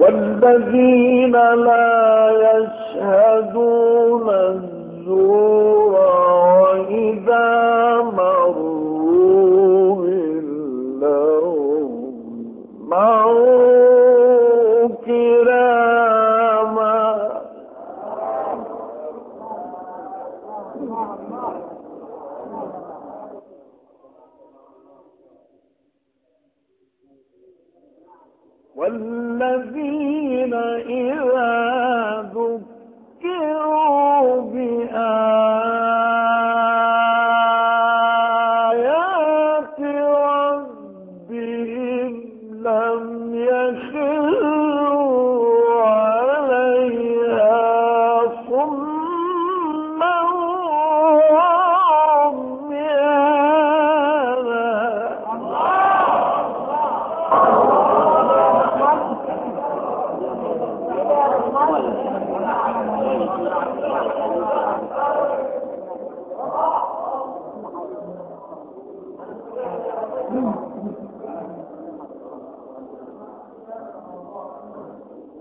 والذين لا يشهدون الزور وإذا والذين إذا ذكروا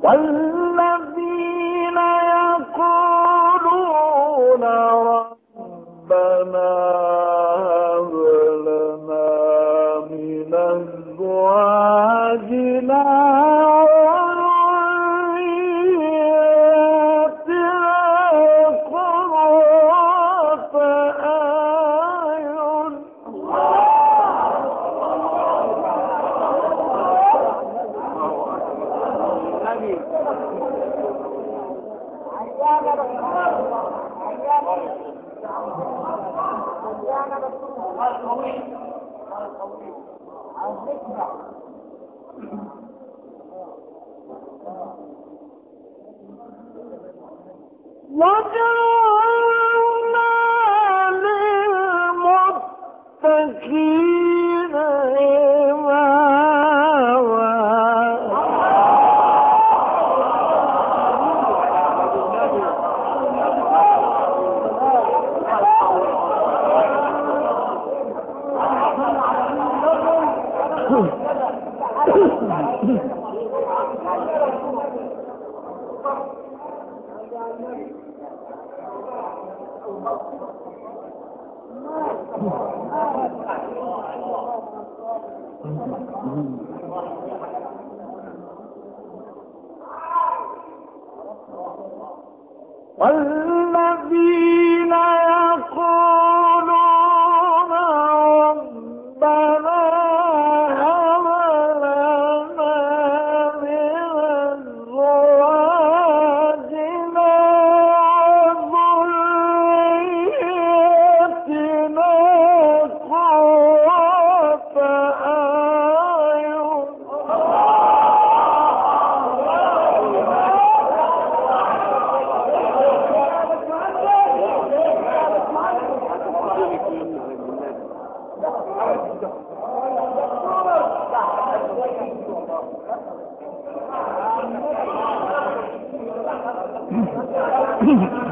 والله Look والله Mm-hmm.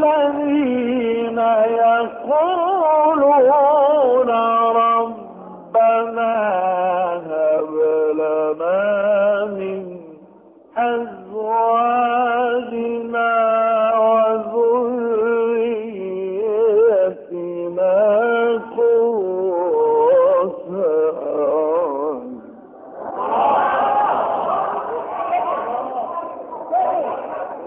الذين يقولون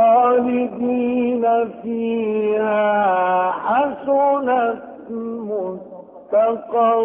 خالدين فيها حسنت مستقرا.